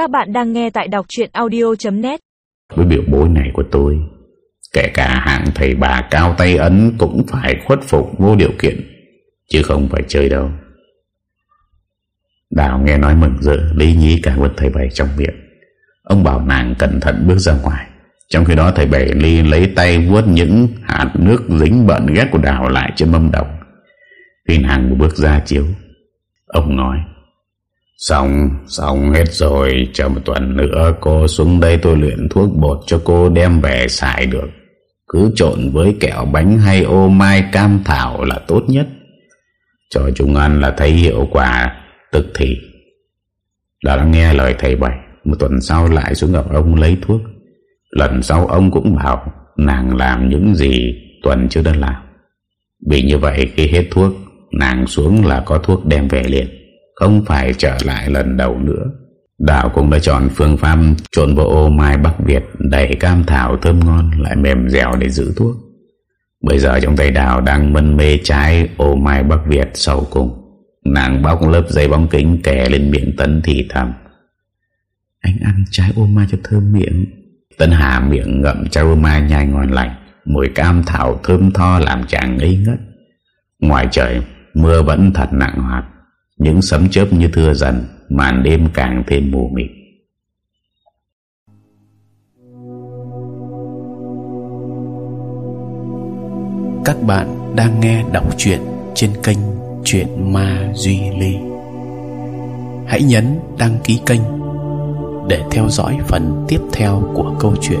Các bạn đang nghe tại đọc chuyện audio.net Với biểu bối này của tôi, Kể cả hạng thầy bà cao tay ấn Cũng phải khuất phục vô điều kiện, Chứ không phải chơi đâu. Đào nghe nói mừng rỡ, Lý nhí cả vật thầy bảy trong miệng. Ông bảo nàng cẩn thận bước ra ngoài. Trong khi đó thầy bảy ly lấy tay vuốt những hạt nước dính bận ghét của Đào lại trên mâm đồng Khi nàng bước ra chiếu, Ông nói Xong, xong hết rồi. Chờ một tuần nữa cô xuống đây tôi luyện thuốc bột cho cô đem về xài được. Cứ trộn với kẹo bánh hay ô mai cam thảo là tốt nhất. Cho chúng ăn là thấy hiệu quả tức thì. Đã nghe lời thầy bảy Một tuần sau lại xuống gặp ông lấy thuốc. Lần sau ông cũng bảo Nàng làm những gì tuần trước đã làm. Vì như vậy khi hết thuốc Nàng xuống là có thuốc đem về liền. Không phải trở lại lần đầu nữa. Đào cũng đã chọn phương pháp Trộn bộ ô mai Bắc Việt Đầy cam thảo thơm ngon, Lại mềm dẻo để giữ thuốc. Bây giờ trong tay Đào đang mân mê trái ô mai Bắc Việt sau cùng. Nàng bóc lớp dây bóng kính kè lên miệng Tấn thì thầm. Anh ăn trái ô mai cho thơm miệng. Tấn hà miệng ngậm trái ô mai nhai ngon lành, Mùi cam thảo thơm tho làm chàng ngây ngất. Ngoài trời, Mưa vẫn thật nặng hoạt. Những sấm chớp như thưa dần, Màn đêm càng thêm mù mịt. Các bạn đang nghe đọc truyện trên kênh Chuyện Ma Duy Ly. Hãy nhấn đăng ký kênh Để theo dõi phần tiếp theo của câu chuyện.